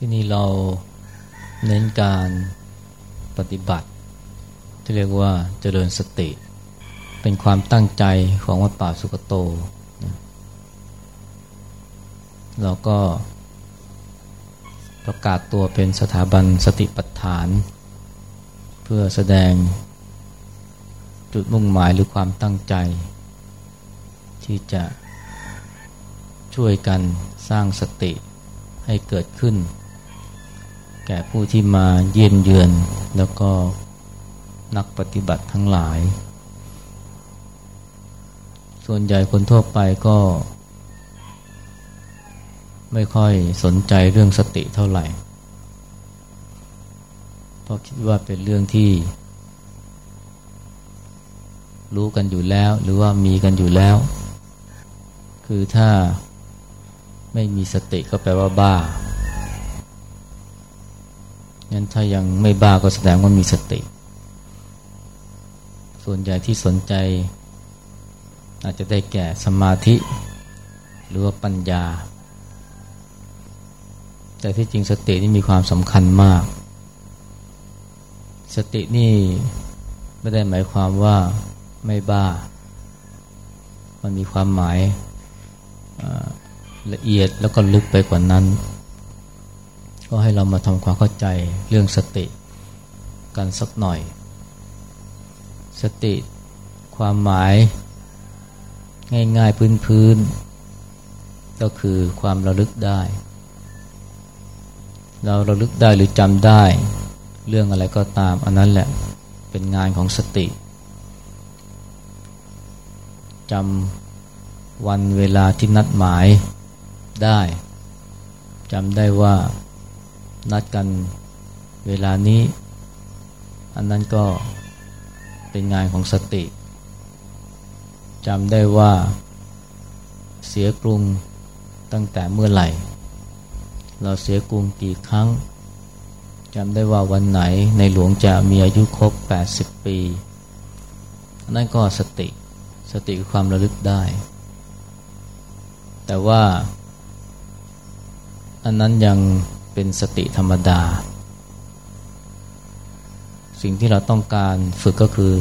ที่นี่เราเน้นการปฏิบัติ ที่เรียกว่าเจริญสติ เป็นความตั้งใจของวัดป่าสุกโตเราก็ประกาศตัวเป็นสถาบันสติปัฏฐาน เพื่อแสดงจุดมุ่งหมายหรือความตั้งใจ ที่จะช่วยกันสร้างสติให้เกิดขึ้น แก่ผู้ที่มาเยี่ยมเยือน แล้วก็นักปฏิบัติทั้งหลาย ส่วนใหญ่คนทั่วไปก็ ไม่ค่อยสนใจเรื่องสติเท่าไหร่ เพราะคิดว่าเป็นเรื่องที่ รู้กันอยู่แล้ว หรือว่ามีกันอยู่แล้ว คือถ้าไม่มีสติก็แปลว่าบ้า งั้นถ้ายังไม่บ้าก็แสดงว่ามีสติ ส่วนใหญ่ที่สนใจ อาจจะได้แก่สมาธิ หรือว่าปัญญา แต่ที่จริงสตินี่มีความสำคัญมาก สตินี่ไม่ได้หมายความว่าไม่บ้า มันมีความหมายละเอียดแล้วก็ลึกไปกว่านั้น ก็ให้เรามาทำความเข้าใจเรื่องสติกันสักหน่อย สติความหมาย ง่ายๆพื้นๆก็คือความระลึกได้ เราระลึกได้หรือจำได้ เรื่องอะไรก็ตาม อันนั้นแหละเป็นงานของสติจำวันเวลาที่นัดหมายได้จำได้ว่า นัดกันเวลานี้ อันนั้นก็เป็นงานของสติจำได้ว่าเสียกรุงตั้งแต่เมื่อไหร่ เราเสียกรุงกี่ครั้งจำได้ว่าวันไหนในหลวงจะมีอายุครบ 80 ปี นั่นก็สติ สติคือความระลึกได้ แต่ว่า อันนั้นยัง เป็นสติธรรมดา สิ่งที่เราต้องการฝึกก็คือ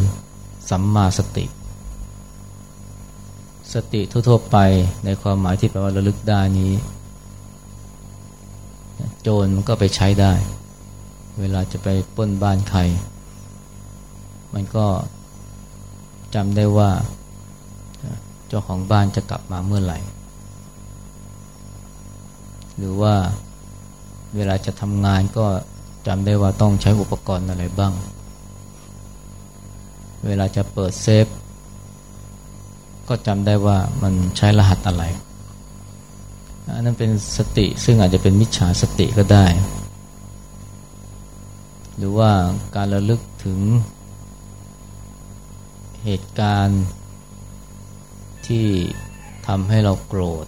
สัมมาสติ สติทั่วๆไปในความหมายที่แปลว่าระลึกได้นี้ โจรมันก็ไปใช้ได้ เวลาจะไปป้นบ้านใคร มันก็จำได้ว่า เจ้าของบ้านจะกลับมาเมื่อไหร่ หรือว่า เวลาจะทำงานก็จำได้ว่าต้องใช้อุปกรณ์อะไรบ้าง เวลาจะเปิดเซฟ ก็จำได้ว่ามันใช้รหัสอะไรอันนั้นเป็นสติซึ่งอาจจะเป็นมิจฉาสติก็ได้ หรือว่าการระลึกถึงเหตุการณ์ที่ทำให้เราโกรธ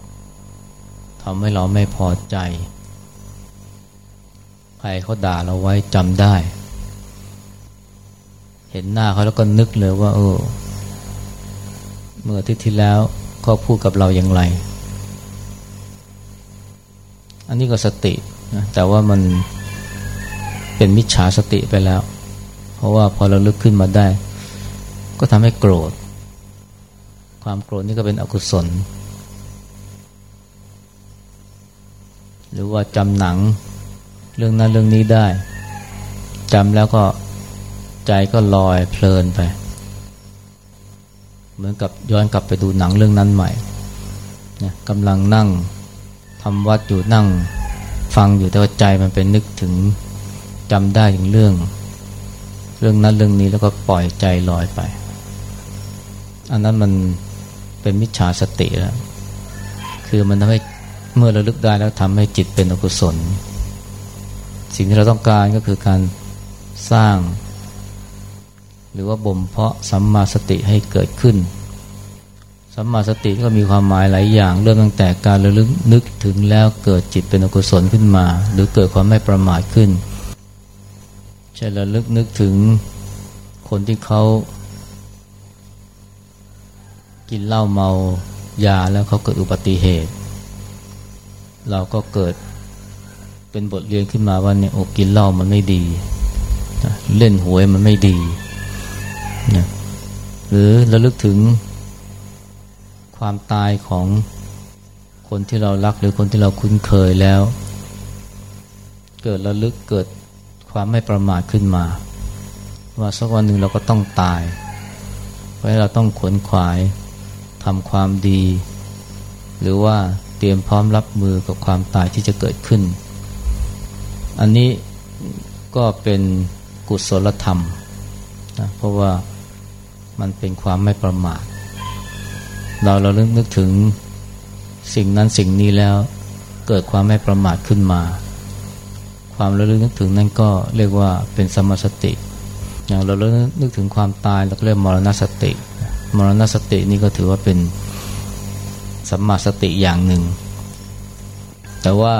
ทำให้เราไม่พอใจ รเขาด่าเราไว้จำได้ เห็นหน้าเขาแล้วก็นึกเลยว่า เออ เมื่อที่ที่แล้วเขาพูดกับเราอย่างไร อันนี้ก็สตินะแต่ว่ามันเป็นมิจฉาสติไปแล้ว เพราะว่าพอเราลึกขึ้นมาได้ ก็ทำให้โกรธ ความโกรธนี่ก็เป็นอกุศล หรือว่าจำหนัง เรื่องนั้นเรื่องนี้ได้จำแล้วก็ใจก็ลอยเพลินไป เหมือนกับย้อนกลับไปดูหนังเรื่องนั้นใหม่นะกำลังนั่งทำวัดอยู่นั่ง ฟังอยู่แต่ว่าใจมันเป็นนึกถึงจำได้ถึงเรื่อง เรื่องนั้นเรื่องนี้แล้วก็ปล่อยใจลอยไป อันนั้นมันเป็นมิจฉาสติแล้ว คือมันทำให้เมื่อเราลึกได้แล้วทำให้จิตเป็นอกุศล สิ่งที่เราต้องการก็คือการสร้าง หรือว่าบ่มเพาะสัมมาสติให้เกิดขึ้น สัมมาสติก็มีความหมายหลายอย่าง เริ่มตั้งแต่การระลึกนึกถึงแล้วเกิดจิตเป็นอกุศลขึ้นมา หรือเกิดความไม่ประมาทขึ้นใช่ระลึกนึกถึงคนที่เขากินเหล้าเมายาแล้วเขาเกิดอุบัติเหตุ เราก็เกิด เป็นบทเรียนขึ้นมาว่าเนี่ยโอกินเหล้ามันไม่ดีเล่นหวยมันไม่ดีนะหรือระลึกถึงความตายของคนที่เรารักหรือคนที่เราคุ้นเคยแล้ว เกิดระลึกเกิดความไม่ประมาทขึ้นมา ว่าสักวันหนึ่งเราก็ต้องตาย เพราะเราต้องขวนขวายทำความดี หรือว่าเตรียมพร้อมรับมือกับความตายที่จะเกิดขึ้น อันนี้ก็เป็นกุศลธรรมนะเพราะว่ามันเป็นความไม่ประมาท เราเราเริ่มนึกถึงสิ่งนั้นสิ่งนี้แล้ว เกิดความไม่ประมาทขึ้นมา ความระลึกนึกถึงนั่นก็เรียกว่าเป็นสมาสติ อย่างเราเริ่มนึกถึงความตายเราก็เรียกมรณสติ มรณสตินี่ก็ถือว่าเป็นสัมมาสติอย่างหนึ่ง แต่ว่า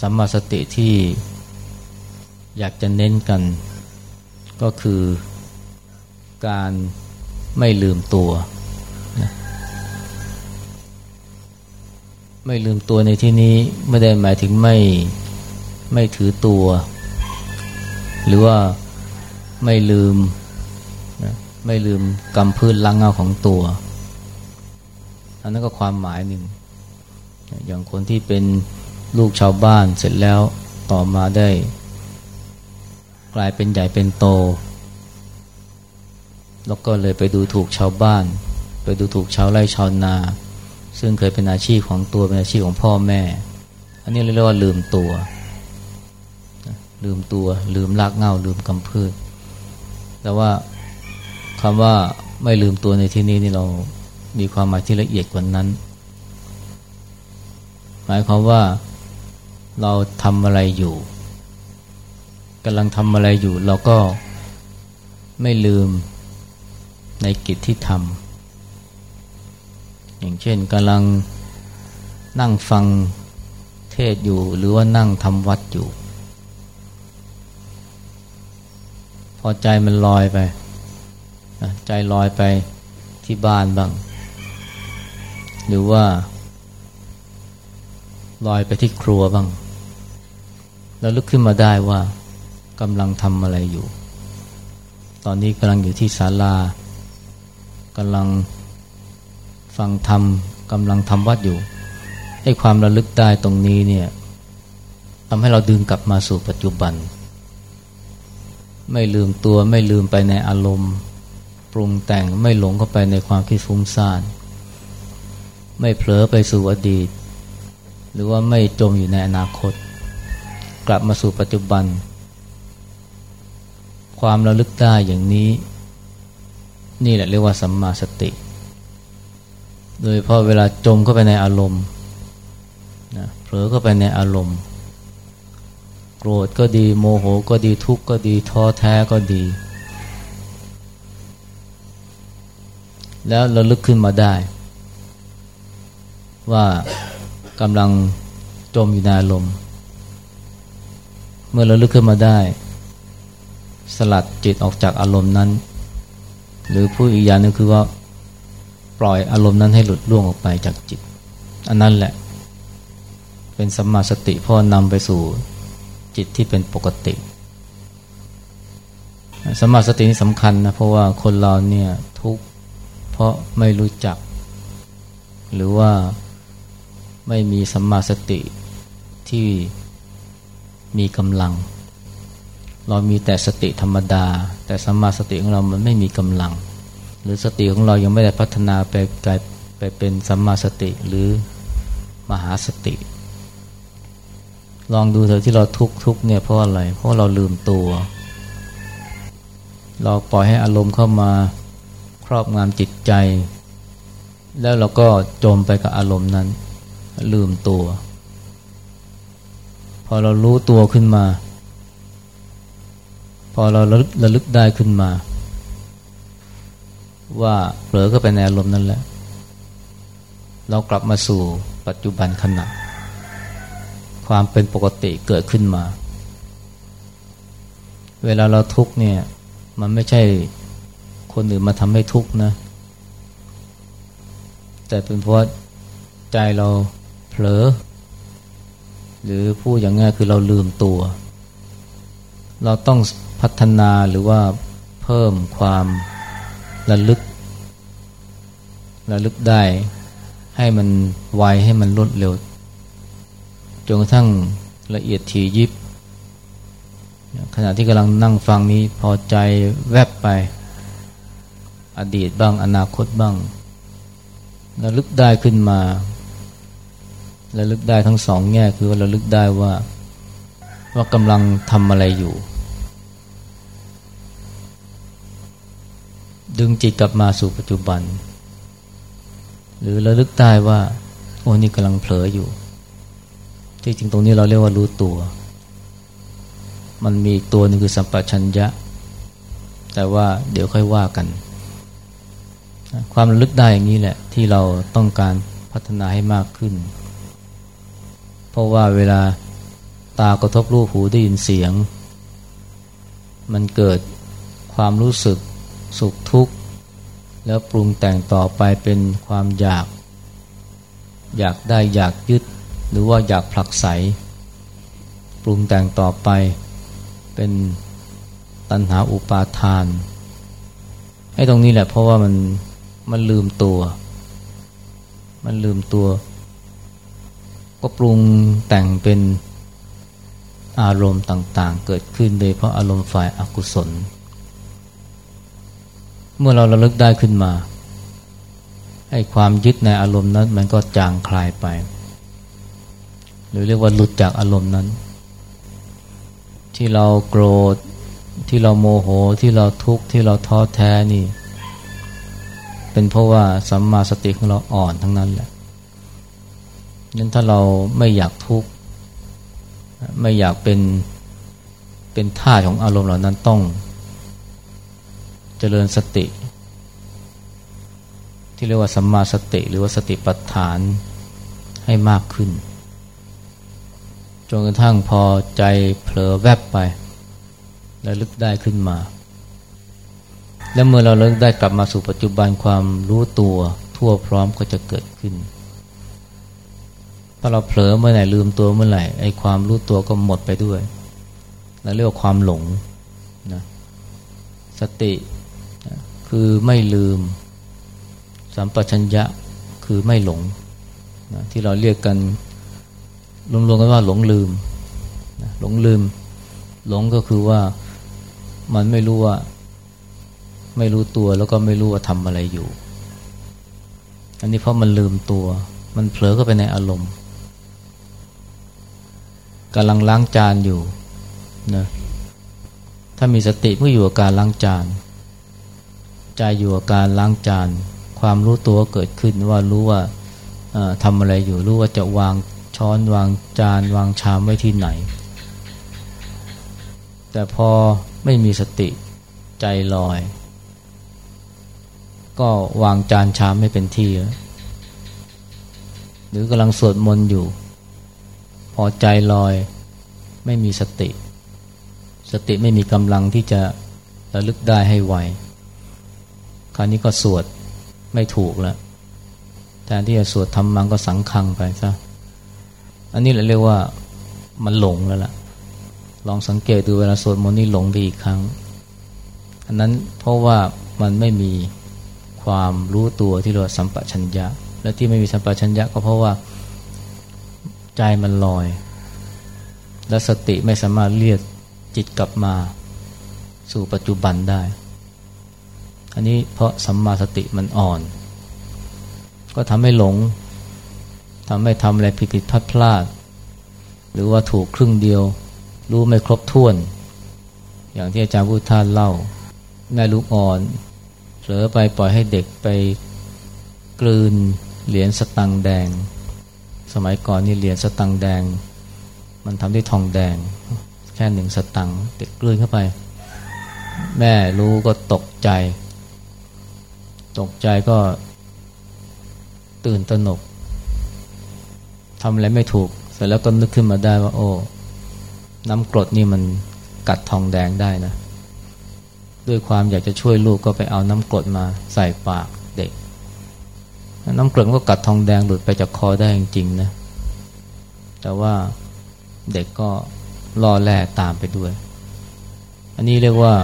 สัมมาสติที่อยากจะเน้นกัน ก็คือการไม่ลืมตัวนะไม่ลืมตัวในที่นี้ไม่ได้หมายถึงไม่ไม่ถือตัว หรือว่าไม่ลืมนะไม่ลืมกำพื้นลังเงาของตัว อันนั้นก็ความหมายหนึ่ง อย่างคนที่เป็น ลูกชาวบ้านเสร็จแล้วต่อมาได้ กลายเป็นใหญ่เป็นโต แล้วก็เลยไปดูถูกชาวบ้าน ไปดูถูกชาวไร่ชาวนา ซึ่งเคยเป็นอาชีพของตัวเป็นอาชีพของพ่อแม่ อันนี้เรียกว่าลืมตัว ลืมตัว ลืมลากเง่า ลืมกำพืช แต่ว่าคำว่าไม่ลืมตัวในที่นี้นี่เรามีความหมายที่ละเอียดกว่านั้น หมายความว่า เราทำอะไรอยู่กำลังทำอะไรอยู่ เราก็ไม่ลืมในกิจที่ทำอย่างเช่นกำลังนั่งฟังเทศอยู่หรือว่านั่งทำวัดอยู่ พอใจมันลอยไปใจลอยไปที่บ้านบ้าง หรือว่าลอยไปที่ครัวบ้าง แล้วลุกขึ้นมาได้ว่ากำลังทำอะไรอยู่ ตอนนี้กำลังอยู่ที่ศาลากำลังฟังธรรมกำลังทำวัดอยู่ให้ความระลึกได้ตรงนี้เนี่ยทำให้เราดึงกลับมาสู่ปัจจุบัน ไม่ลืมตัวไม่ลืมไปในอารมณ์ ปรุงแต่งไม่หลงเข้าไปในความคิดฟุ้งซ่าน ไม่เผลอไปสู่อดีต หรือว่าไม่จมอยู่ในอนาคต กลับมาสู่ปัจจุบัน ความระลึกได้อย่างนี้ นี่แหละเรียกว่าสัมมาสติ โดยพราะเวลาจมเข้าไปในอารมณ์นะเผลอเข้าไปในอารมณ์ โกรธก็ดีโมโหก็ดีทุกข์ก็ดีท้อแท้ก็ดี แล้วเราลึกขึ้นมาได้ ว่ากำลังจมอยู่ในอารมณ์ เมื่อเราลึกขึ้นมาได้ สลัดจิตออกจากอารมณ์นั้น หรือผู้อีกอย่างนึงคือว่าปล่อยอารมณ์นั้นให้หลุดล่วงออกไปจากจิต อันนั้นแหละ เป็นสัมมาสติพ่อนำไปสู่จิตที่เป็นปกติสัมมาสตินี่สำคัญนะเพราะว่าคนเราเนี่ยทุกเพราะไม่รู้จัก หรือว่าไม่มีสัมมาสติที่ มีกำลัง เรามีแต่สติธรรมดา แต่สัมมาสติของเรามันไม่มีกำลัง หรือสติของเรายังไม่ได้พัฒนาไปกลายไปเป็นสัมมาสติหรือมหาสติ ลองดูเถอะที่เราทุกทุกเนี่ยเพราะอะไร เพราะเราลืมตัว เราปล่อยให้อารมณ์เข้ามาครอบงำจิตใจ แล้วเราก็จมไปกับอารมณ์นั้น ลืมตัว พอเรารู้ตัวขึ้นมา พอเราระลึกได้ขึ้นมา ว่าเผลอก็ไปในอารมณ์นั่นแหละ เรากลับมาสู่ปัจจุบันขณะ ความเป็นปกติเกิดขึ้นมา เวลาเราทุกเนี่ย มันไม่ใช่คนอื่นมาทำให้ทุกนะ แต่เป็นเพราะใจเราเผลอ หรือพูดอย่างง่ายคือเราลืมตัว เราต้องพัฒนาหรือว่าเพิ่มความระลึกระลึกได้ ให้มันไวให้มันรวดเร็วจนกระทั่งละเอียดถี่ยิบ ขณะที่กำลังนั่งฟังนี้พอใจแวบไป อดีตบ้างอนาคตบ้างระลึกได้ขึ้นมา ระลึกได้ทั้งสองแง่คือว่าระลึกได้ว่า ว่ากำลังทำอะไรอยู่ ดึงจิตกลับมาสู่ปัจจุบัน หรือระลึกได้ว่า โอ้นี่กำลังเผลออยู่ ที่จริงตรงนี้เราเรียกว่ารู้ตัว มันมีตัวหนึ่งคือสัมปชัญญะ แต่ว่าเดี๋ยวค่อยว่ากัน ความระลึกได้อย่างนี้แหละ ที่เราต้องการพัฒนาให้มากขึ้น เพราะว่าเวลาตากระทบรูปหูได้ยินเสียง มันเกิดความรู้สึกสุขทุกข์ แล้วปรุงแต่งต่อไปเป็นความอยาก อยากได้อยากยึด หรือว่าอยากผลักไส ปรุงแต่งต่อไปเป็นตัณหาอุปาทานไอ้ตรงนี้แหละเพราะว่ามันมันลืมตัว มันลืมตัว ก็ปรุงแต่งเป็นอารมณ์ต่างๆ เกิดขึ้นโดยเพราะอารมณ์ฝ่ายอากุศล เมื่อเราระลึกได้ขึ้นมาให้ความยึดในอารมณ์นั้น มันก็จางคลายไป หรือเรียกว่าหลุดจากอารมณ์นั้น ที่เราโกรธที่เราโมโหที่เราทุกข์ที่เราท้อแท้นี่ เป็นเพราะว่าสัมมาสติของเราอ่อนทั้งนั้นแหละ นั้นถ้าเราไม่อยากทุกข์ไม่อยากเป็นเป็นท่าของอารมณ์เหล่านั้นต้องเจริญสติ ที่เรียกว่าสัมมาสติหรือว่าสติปัฏฐานให้มากขึ้นจนกระทั่งพอใจเผลอแวบไป แล้วลึกได้ขึ้นมา และเมื่อเราเลิกได้กลับมาสู่ปัจจุบันความรู้ตัวทั่วพร้อมก็จะเกิดขึ้น ถ้าเราเผลอเมื่อไหร่ลืมตัวเมื่อไหร่ไอ้ความรู้ตัวก็หมดไปด้วยเราเรียกว่าความหลงนะสติคือไม่ลืม สัมปชัญญะคือไม่หลงนะที่เราเรียกกันรวมๆกันว่าหลงลืมหลงลืม หลงก็คือว่ามันไม่รู้ว่า ไม่รู้ตัวแล้วก็ไม่รู้ว่าทำอะไรอยู่ อันนี้เพราะมันลืมตัว มันเผลอเข้าไปในอารมณ์ กำลังล้างจานอยู่นะถ้ามีสติเมื่ออยู่กับการล้างจานใจอยู่กับการล้างจาน ความรู้ตัวเกิดขึ้นว่ารู้ว่าทำอะไรอยู่รู้ว่าจะวางช้อนวางจานวางชามไว้ที่ไหน แต่พอไม่มีสติใจลอย ก็วางจานชามไม่เป็นที่ หรือกำลังสวดมนต์อยู่ พอใจลอยไม่มีสติ สติไม่มีกำลังที่จะระลึกได้ให้ไวคราวนี้ก็สวดไม่ถูกแล้วแทนที่จะสวดทำมังก็สังคังไปซะอันนี้เราเรียกว่ามันหลงแล้วล่ะ ลองสังเกตดูเวลาสวดมนต์นี่หลงไปอีกครั้ง อันนั้นเพราะว่ามันไม่มีความรู้ตัวที่เรียกว่าสัมปชัญญะ และที่ไม่มีสัมปชัญญะก็เพราะว่า ใจมันลอย และสติไม่สามารถเรียกจิตกลับมาสู่ปัจจุบันได้ อันนี้เพราะสัมมาสติมันอ่อน ก็ทำให้หลงทำให้ทำอะไรผิดผิดพลาดพลาด หรือว่าถูกครึ่งเดียว รู้ไม่ครบถ้วน อย่างที่อาจารย์พุทธาเล่า แม่ลูกอ่อนเผลอไปปล่อยให้เด็กไปกลืนเหรียญสตังแดง สมัยก่อนนี่เหรียญสตังแดง มันทำด้วยทองแดง แค่หนึ่งสตังเด็กลืนเข้าไป แม่รู้ก็ตกใจ ตกใจก็ตื่นตระหนกทำอะไรไม่ถูก เสร็จแล้วก็นึกขึ้นมาได้ว่า โอ้น้ำกรดนี่มันกัดทองแดงได้นะ ด้วยความอยากจะช่วยลูกก็ไปเอาน้ำกรดมาใส่ปาก น้ำเกรดก็กัดทองแดงหลุดไปจากคอได้จริงๆนะแต่ว่าเด็กก็ล่อแร่ตามไปด้วย อันนี้เรียกว่า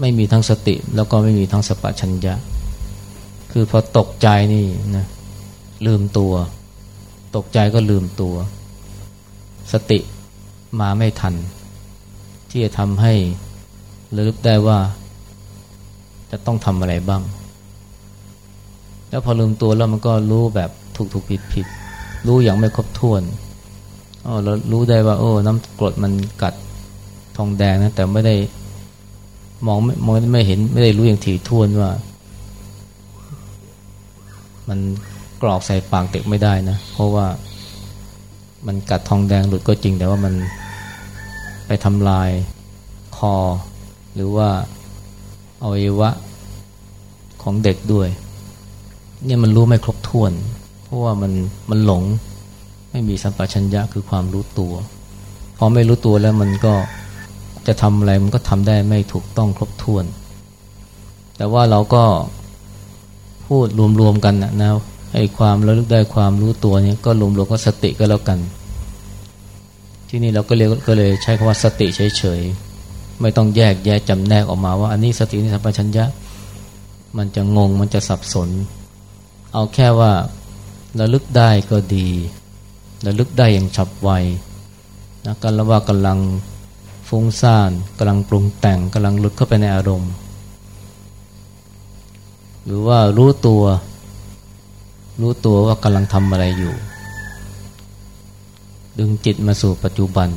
ไม่มีทั้งสติแล้วก็ไม่มีทั้งสปะชัญญะ คือพอตกใจนี่นะลืมตัว ตกใจก็ลืมตัว สติมาไม่ทัน ที่จะทำให้ระลึกได้ว่า จะต้องทำอะไรบ้าง แล้วพอลืมตัวแล้วมันก็รู้แบบถูกถูกผิดผิดรู้อย่างไม่ครบถ้วนอ๋อเรารู้ได้ว่า โอ้น้ำกรดมันกัดทองแดงนะ แต่ไม่ได้มองมองไม่เห็นไม่ได้รู้อย่างถี่ถ้วนว่า มันกรอกใส่ปากเด็กไม่ได้นะ เพราะว่ามันกัดทองแดงหลุดก็จริง แต่ว่ามันไปทำลายคอ หรือว่าอวัยวะของเด็กด้วย เนี่ยมันรู้ไม่ครบถ้วน เพราะว่ามันมันหลง ไม่มีสัมปชัญญะคือความรู้ตัว พอไม่รู้ตัวแล้วมันก็จะทำอะไรมันก็ทำได้ไม่ถูกต้องครบถ้วน แต่ว่าเราก็พูดรวมๆกันนะนะไอ้ความระลึกได้ความรู้ตัวเนี้ก็รวมๆก็สติก็แล้วกัน ที่นี่เราก็เลยก็เลยใช้คำว่าสติเฉยๆไม่ต้องแยกแยะจำแนกออกมาว่า อันนี้สตินี่สัมปชัญญะ มันจะงงมันจะสับสน เอาแค่ว่าระลึกได้ก็ดีระลึกได้อย่างฉับไวนะกันล้วว่ากำลังฟุ้งซ่านกำลังปรุงแต่งกำลังลึกเข้าไปในอารมณ์ หรือว่ารู้ตัว รู้ตัวว่ากำลังทำอะไรอยู่ ดึงจิตมาสู่ปัจจุบัน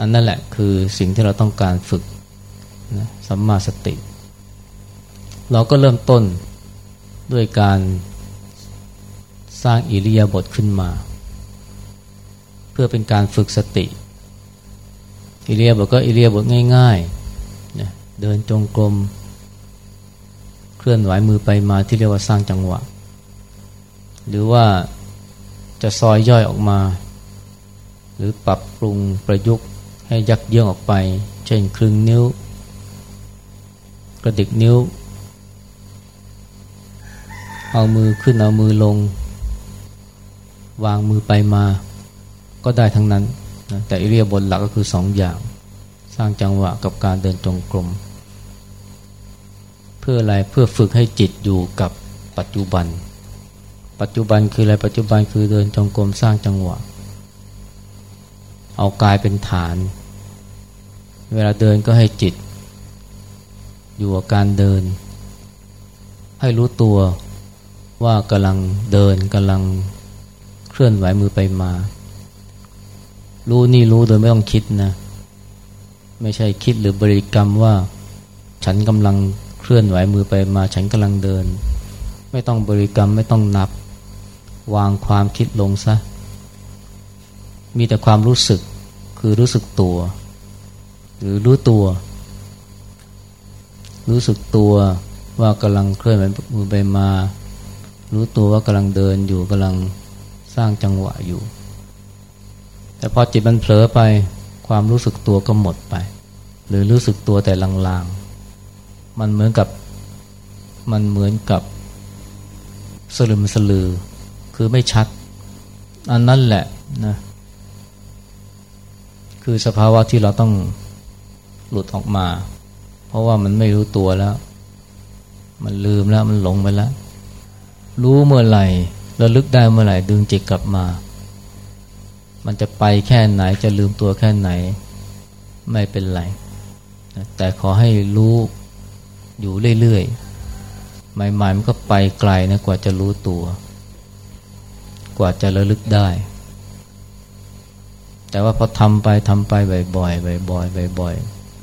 อันนั่นแหละคือสิ่งที่เราต้องการฝึกนะสัมมาสติ เราก็เริ่มต้น ด้วยการสร้างอิริยาบถขึ้นมา เพื่อเป็นการฝึกสติ อิเลียบทก็อิเลียบทง่ายๆนะเดินจงกรมเคลื่อนไหวมือไปมาที่เรียกว่าสร้างจังหวะ หรือว่าจะซอยย่อยออกมา หรือปรับปรุงประยุกต์ให้ยักเยื่องออกไป เช่นครึ่งนิ้ว กระดิกนิ้ว เอามือขึ้นเอามือลง วางมือไปมา ก็ได้ทั้งนั้นนะแต่อิเลียบนหลักก็คือสองอย่าง สร้างจังหวะกับการเดินจงกรม เพื่ออะไรเพื่อฝึกให้จิตอยู่กับปัจจุบัน ปัจจุบันคืออะไรปัจจุบันคือเดินจงกรมสร้างจังหวะ เอากายเป็นฐาน เวลาเดินก็ให้จิต อยู่กับการเดิน ให้รู้ตัว ว่ากำลังเดินกำลังเคลื่อนไหวมือไปมา รู้นี่รู้โดยไม่ต้องคิดนะ ไม่ใช่คิดหรือบริกรรมว่า ฉันกำลังเคลื่อนไหวมือไปมา ฉันกำลังเดิน ไม่ต้องบริกรรมไม่ต้องนับ วางความคิดลงซะ มีแต่ความรู้สึกคือรู้สึกตัว หรือรู้ตัว รู้สึกตัวว่ากำลังเคลื่อนไหวมือไปมา รู้ตัวว่ากำลังเดินอยู่กำลังสร้างจังหวะอยู่ แต่พอจิตมันเผลอไปความรู้สึกตัวก็หมดไป หรือรู้สึกตัวแต่ลางๆ มันเหมือนกับมันเหมือนกับสลืมสลือ คือไม่ชัด อันนั้นแหละนะ คือสภาวะที่เราต้องหลุดออกมา เพราะว่ามันไม่รู้ตัวแล้ว มันลืมแล้วมันหลงไปแล้ว รู้เมื่อไหร่ระลึกได้เมื่อไหร่ดึงจิตกลับมา มันจะไปแค่ไหนจะลืมตัวแค่ไหน ไม่เป็นไร แต่ขอให้รู้อยู่เรื่อยๆใหม่ๆมันก็ไปไกลนะกว่าจะรู้ตัว กว่าจะระลึกได้ แต่ว่าพอทำไปทำไปบ่อยๆบ่อยๆบ่อย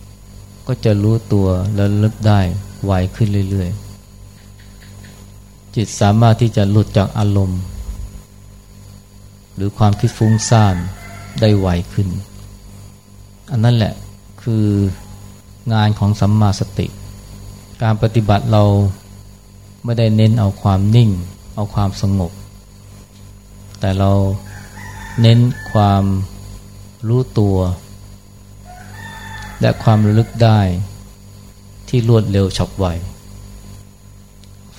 ๆก็จะรู้ตัวแล้วลึกได้ไวขึ้นเรื่อยๆ จิตสามารถที่จะหลุดจากอารมณ์ หรือความคิดฟุ้งซ่านได้ไวขึ้น อันนั้นแหละคืองานของสัมมาสติ การปฏิบัติเราไม่ได้เน้นเอาความนิ่ง เอาความสงบ แต่เราเน้นความรู้ตัว และความระลึกได้ที่รวดเร็วฉับไว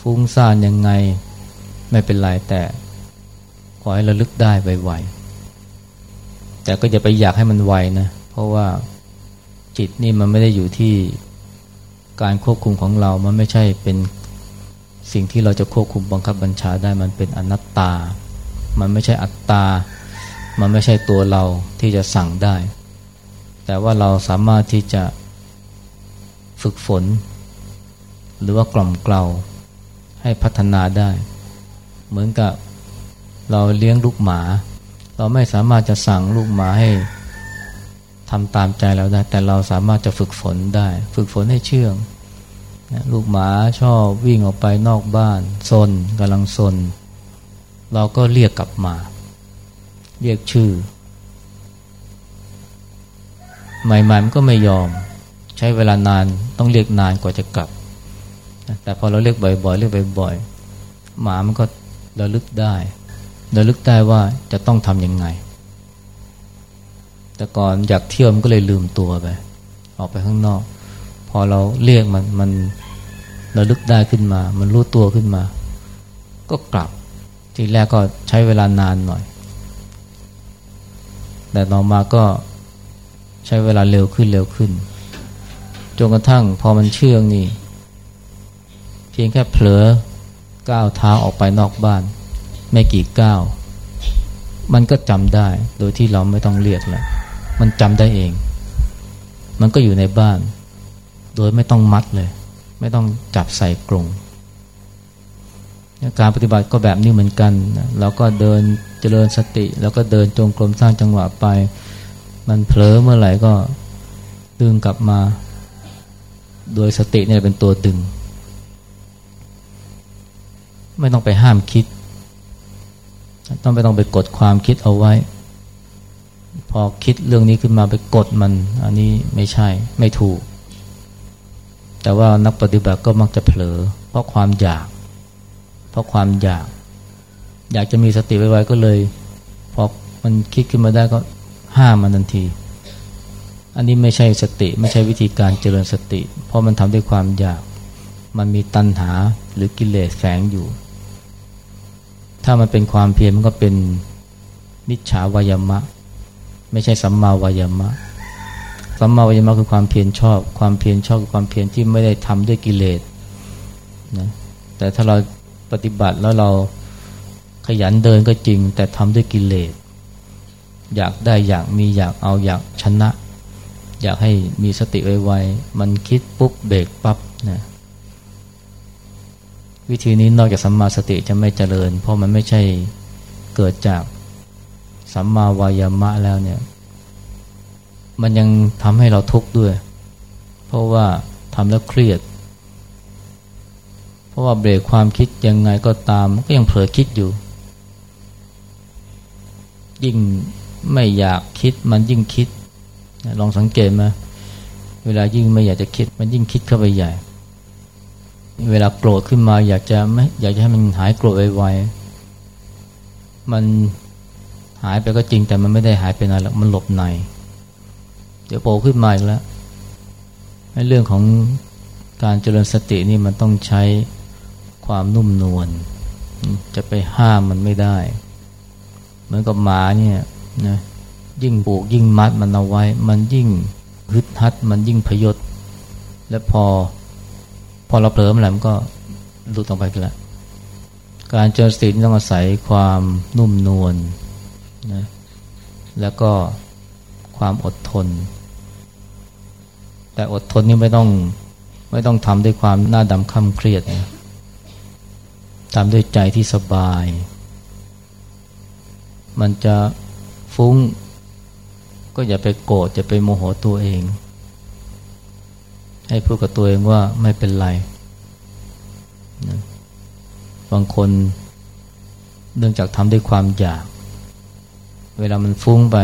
ฟุ้งซ่านยังไงไม่เป็นไรแต่ ขอให้ระลึกได้ไวๆแต่ก็อย่าไปอยากให้มันไวนะ เพราะว่าจิตนี่มันไม่ได้อยู่ที่การควบคุมของเรา มันไม่ใช่เป็นสิ่งที่เราจะควบคุมบังคับบัญชาได้ มันเป็นอนัตตา มันไม่ใช่อัตตา มันไม่ใช่ตัวเราที่จะสั่งได้ แต่ว่าเราสามารถที่จะฝึกฝน หรือว่ากล่อมเกลา ให้พัฒนาได้ เหมือนกับเราเลี้ยงลูกหมา เราไม่สามารถจะสั่งลูกหมาให้ทำตามใจเราได้ แต่เราสามารถจะฝึกฝนได้ ฝึกฝนให้เชื่องลูกหมาชอบวิ่งออกไปนอกบ้านซนกำลังซน เราก็เรียกกลับมา เรียกชื่อ ใหม่ๆมันก็ไม่ยอม ใช้เวลานานต้องเรียกนานกว่าจะกลับ แต่พอเราเรียกบ่อยๆเรียกบ่อยๆหมามันก็ระลึกได้ระลึกได้ว่าจะต้องทำยังไง แต่ก่อนอยากเที่ยวมันก็เลยลืมตัวไป ออกไปข้างนอก พอเราเรียกมันมันระลึกได้ขึ้นมา มันรู้ตัวขึ้นมา ก็กลับ ทีแรกก็ใช้เวลานานหน่อย แต่ต่อมาก็ใช้เวลาเร็วขึ้นเร็วขึ้น จนกระทั่งพอมันเชื่องนี่ เพียงแค่เผลอก้าวเท้าออกไปนอกบ้าน ไม่กี่ก้าว มันก็จำได้โดยที่เราไม่ต้องเรียกแล้วมันจำได้เอง มันก็อยู่ในบ้าน โดยไม่ต้องมัดเลย ไม่ต้องจับใส่กรงการปฏิบัติก็แบบนี้เหมือนกัน เราก็เดินเจริญสติ แล้วก็เดินจงกรมสร้างจังหวะไป มันเผลอเมื่อไหร่ก็ดึงกลับมา โดยสติเนี่ยเป็นตัวดึง ไม่ต้องไปห้ามคิด ต้องไปต้องไปกดความคิดเอาไว้ พอคิดเรื่องนี้ขึ้นมาไปกดมัน อันนี้ไม่ใช่ไม่ถูก แต่ว่านักปฏิบัติก็มักจะเผลอ เพราะความอยาก เพราะความอยาก อยากจะมีสติไว้ๆก็เลยพอมันคิดขึ้นมาได้ก็ห้ามมันทันที อันนี้ไม่ใช่สติไม่ใช่วิธีการเจริญสติ เพราะมันทำด้วยความอยาก มันมีตัณหาหรือกิเลสแฝงอยู่ ถ้ามันเป็นความเพียรมันก็เป็นมิจฉาวายมะ ไม่ใช่สัมมาวายมะ สัมมาวิยมรคือความเพียรชอบ ความเพียรชอบคือความเพียรที่ไม่ได้ทำด้วยกิเลสนะแต่ถ้าเราปฏิบัติแล้วเราขยันเดินก็จริง แต่ทำด้วยกิเลสอยากได้อยากมีอยากเอาอยากชนะ อยากให้มีสติไวๆมันคิดปุ๊บเบรกปั๊บนะ วิธีนี้นอกจากสัมมาสติจะไม่เจริญ เพราะมันไม่ใช่เกิดจากสัมมาวายามะแล้วเนี่ย มันยังทำให้เราทุกข์ด้วย เพราะว่าทำแล้วเครียด เพราะว่าเบรกความคิดยังไงก็ตามก็ยังเผลอคิดอยู่ ยิ่งไม่อยากคิดมันยิ่งคิด ลองสังเกตมาเวลายิ่งไม่อยากจะคิด มันยิ่งคิดเข้าไปใหญ่ เวลาโกรธขึ้นมาอยากจะไม่อยากจะให้มันหายโกรธไวๆมันหายไปก็จริงแต่มันไม่ได้หายไปไหนหรอกมันหลบใน เดี๋ยวโผล่ขึ้นมาอีกแล้วในเรื่องของการเจริญสตินี่มันต้องใช้ความนุ่มนวลจะไปห้ามมันไม่ได้ เหมือนกับหมาเนี่ยนะยิ่งปลูกยิ่งมัดมันเอาไว้ มันยิ่งฮึดฮัด มันยิ่งพยศ และพอ อเราเผลอมันแล้วมันก็หลุดออกไปกันละการเจริญสติต้องอาศัยความนุ่มนวลนะแล้วก็ความอดทน แต่อดทนนี่ไม่ต้องไม่ต้องทำด้วยความหน้าดำค่ำเครียดนะทำด้วยใจที่สบาย มันจะฟุ้ง ก็อย่าไปโกรธอย่าไปโมโหตัวเอง ให้พูดกับตัวเองว่าไม่เป็นไรนะบางคนเนื่องจากทำด้วยความอยาก เวลามันฟุ้งไป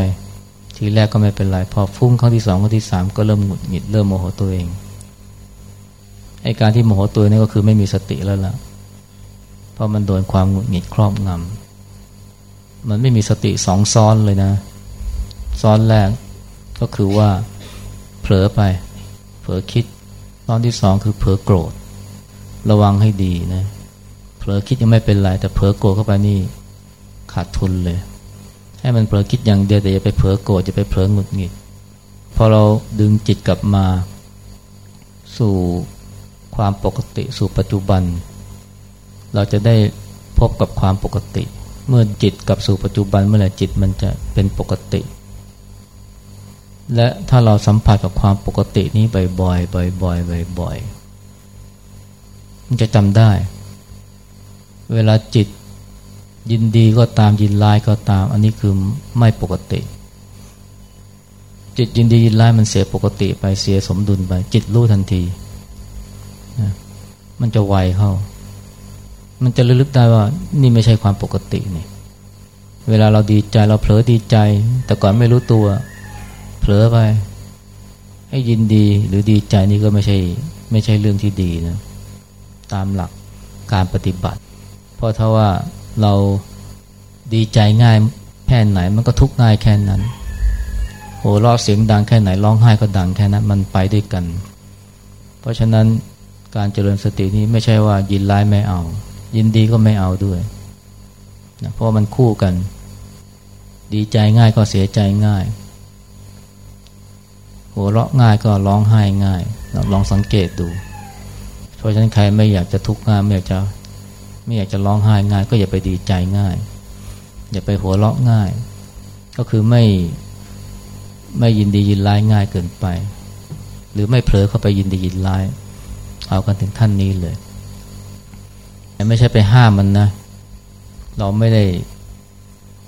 ทีแรกก็ไม่เป็นไร พอฟุ้งครั้งที่สองครั้งที่สามก็เริ่มหงุดหงิดเริ่มโมโหตัวเองไอการที่โมโหตัวนี่ก็คือไม่มีสติแล้วล่ะ เพราะมันโดนความหงุดหงิดครอบงำมันไม่มีสติสองซ้อนเลยนะ ซ้อนแรกก็คือว่าเผลอไป ลอคิดซ้อนที่สองคือเผลอโกรธ ระวังให้ดีนะเผลอคิดยังไม่เป็นไรแต่เผลอโกรธเข้าไปนี่ขาดทุนเลย ให้มันเผลอคิดอย่างเดียวแต่อย่าไปเผลอโกรธอย่าไปเผลอหงุดหงิดพอเราดึงจิตกลับมา สู่ความปกติสู่ปัจจุบัน เราจะได้พบกับความปกติ เมื่อจิตกลับสู่ปัจจุบันเมื่อไหร่จิตมันจะเป็นปกติ และถ้าเราสัมผัสกับความปกตินี้บ่อยๆบ่อยๆบ่อยๆมันจะจำได้ เวลาจิตยินดีก็ตามยินร้ายก็ตาม อันนี้คือไม่ปกติ จิตยินดียินร้ายมันเสียปกติไปเสียสมดุลไป จิตรู้ทันที มันจะไวเข้า มันจะระลึกได้ว่านี่ไม่ใช่ความปกตินี่เวลาเราดีใจเราเผลอดีใจ แต่ก่อนไม่รู้ตัว เผลอไป ให้ยินดีหรือดีใจนี่ก็ไม่ใช่ไม่ใช่เรื่องที่ดีนะตามหลักการปฏิบัติ เพราะถ้าว่าเราดีใจง่ายแค่ไหนมันก็ทุกข์ง่ายแค่นั้นโหรอเสียงดังแค่ไหนร้องไห้ก็ดังแค่นั้นมันไปด้วยกัน เพราะฉะนั้นการเจริญสตินี้ไม่ใช่ว่ายินร้ายไม่เอา ยินดีก็ไม่เอาด้วยนะเพราะมันคู่กัน ดีใจง่ายก็เสียใจง่าย หัวเราะง่ายก็ร้องไห้ง่ายลองสังเกตดู เพราะฉะนั้นใครไม่อยากจะทุกข์ง่ายไม่อยากจะไม่อยากจะร้องไห้ง่าย ก็อย่าไปดีใจง่าย อย่าไปหัวเราะง่าย ก็คือไม่ไม่ยินดียินร้ายง่ายเกินไป หรือไม่เผลอเข้าไปยินดียินร้าย เอากันถึงขั้นนี้เลยไม่ใช่ไปห้ามมันนะ เราไม่ได้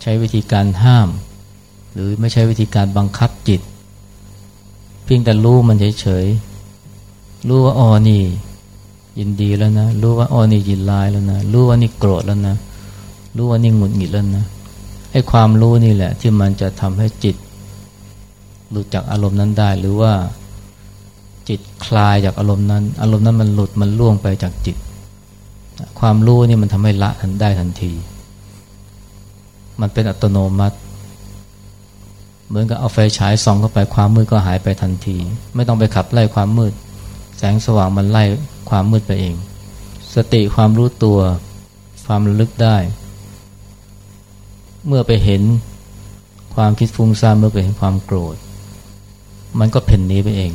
ใช้วิธีการห้าม หรือไม่ใช่วิธีการบังคับจิต พียงแต่รู้มันเฉยๆ รู้ว่าอ๋อนี่ ยินดีแล้วนะ รู้ว่าอ๋อนี่ยินร้ายแล้วนะ รู้ว่านี่โกรธแล้วนะ รู้ว่านี่หงุดหงิดแล้วนะ ไอ้ความรู้นี่แหละ ที่มันจะทำให้จิตหลุดจากอารมณ์นั้นได้ หรือว่าจิตคลายจากอารมณ์นั้น อารมณ์นั้นมันหลุดมันล่วงไปจากจิต ความรู้นี่มันทำให้ละทันได้ทันที มันเป็นอัตโนมัติ เหมือนกับเอาไฟฉายส่องเข้าไปความมืดก็หายไปทันที ไม่ต้องไปขับไล่ความมืด แสงสว่างมันไล่ความมืดไปเอง สติความรู้ตัว ความระลึกได้ เมื่อไปเห็นความคิดฟุ้งซ่านเมื่อไปเห็นความโกรธ มันก็เพ่นนี้ไปเอง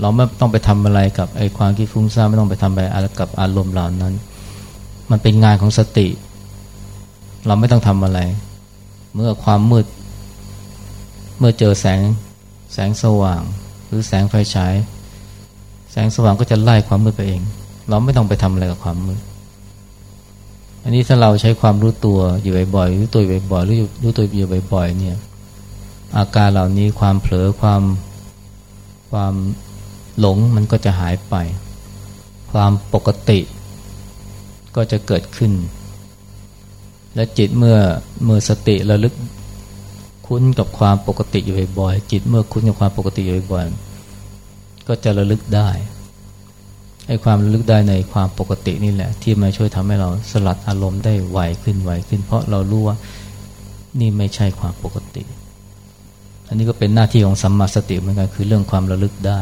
เราไม่ต้องไปทำอะไรกับไอ้ความคิดฟุ้งซ่านไม่ต้องไปทำอะไรกับอารมณ์เหล่านั้น มันเป็นงานของสติ เราไม่ต้องทำอะไร เมื่อความมืด เมื่อเจอแสงแสงสว่าง หรือแสงไฟฉาย แสงสว่างก็จะไล่ความมืดไปเอง เราไม่ต้องไปทำอะไรกับความมืดอันนี้ถ้าเราใช้ความรู้ตัวอยู่บ่อยๆรู้ตัวบ่อยๆหรือรู้ตัวอยู่บ่อยๆเนี่ยอาการเหล่านี้ความเผลอความความหลงมันก็จะหายไป ความปกติก็จะเกิดขึ้น และจิตเมื่อเมื่อสติระลึก คุ้นกับความปกติอยู่บ่อยๆจิตเมื่อคุ้นกับความปกติอยู่บ่อยๆก็จะระลึกได้ให้ความระลึกได้ในความปกตินี่แหละ ที่มาช่วยทำให้เราสลัดอารมณ์ได้ไวขึ้นไวขึ้น เพราะเรารู้ว่านี่ไม่ใช่ความปกติ อันนี้ก็เป็นหน้าที่ของสัมมาสติเหมือนกันคือเรื่องความระลึกได้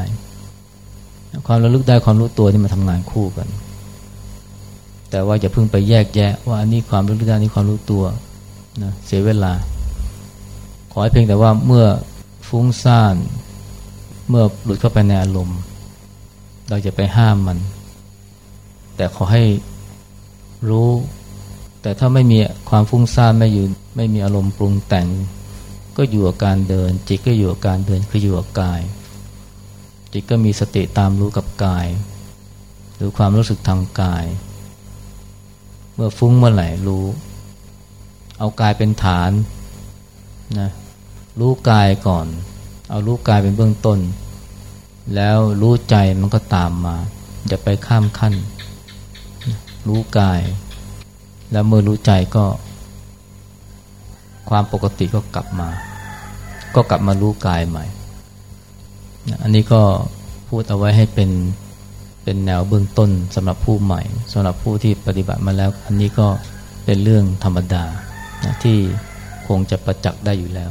ความระลึกได้ความรู้ตัวนี่มาทำงานคู่กัน แต่ว่าอย่าเพิ่งไปแยกแยะ ว่าอันนี้ความระลึกได้นี่ความรู้ตัวนะเสียเวลา ขอให้เพียงแต่ว่าเมื่อฟุ้งซ่านเมื่อหลุดเข้าไปในอารมณ์เราจะไปห้ามมัน แต่ขอให้รู้ แต่ถ้าไม่มีความฟุ้งซ่านไม่อยู่ไม่มีอารมณ์ปรุงแต่ง ก็อยู่กับการเดิน จิตก็อยู่กับการเดินคืออยู่กับกาย จิตก็มีสติตามรู้กับกาย หรือความรู้สึกทางกาย เมื่อฟุ้งเมื่อไหร่รู้ เอากายเป็นฐานนะ รู้กายก่อน เอารู้กายเป็นเบื้องต้น แล้วรู้ใจมันก็ตามมาอย่าไปข้ามขั้น รู้กาย แล้วเมื่อรู้ใจก็ ความปกติก็กลับมา ก็กลับมารู้กายใหม่ อันนี้ก็พูดเอาไว้ให้เป็นเป็นแนวเบื้องต้นสำหรับผู้ใหม่สำหรับผู้ที่ปฏิบัติมาแล้ว อันนี้ก็เป็นเรื่องธรรมดาที่คงจะประจักษ์ได้อยู่แล้ว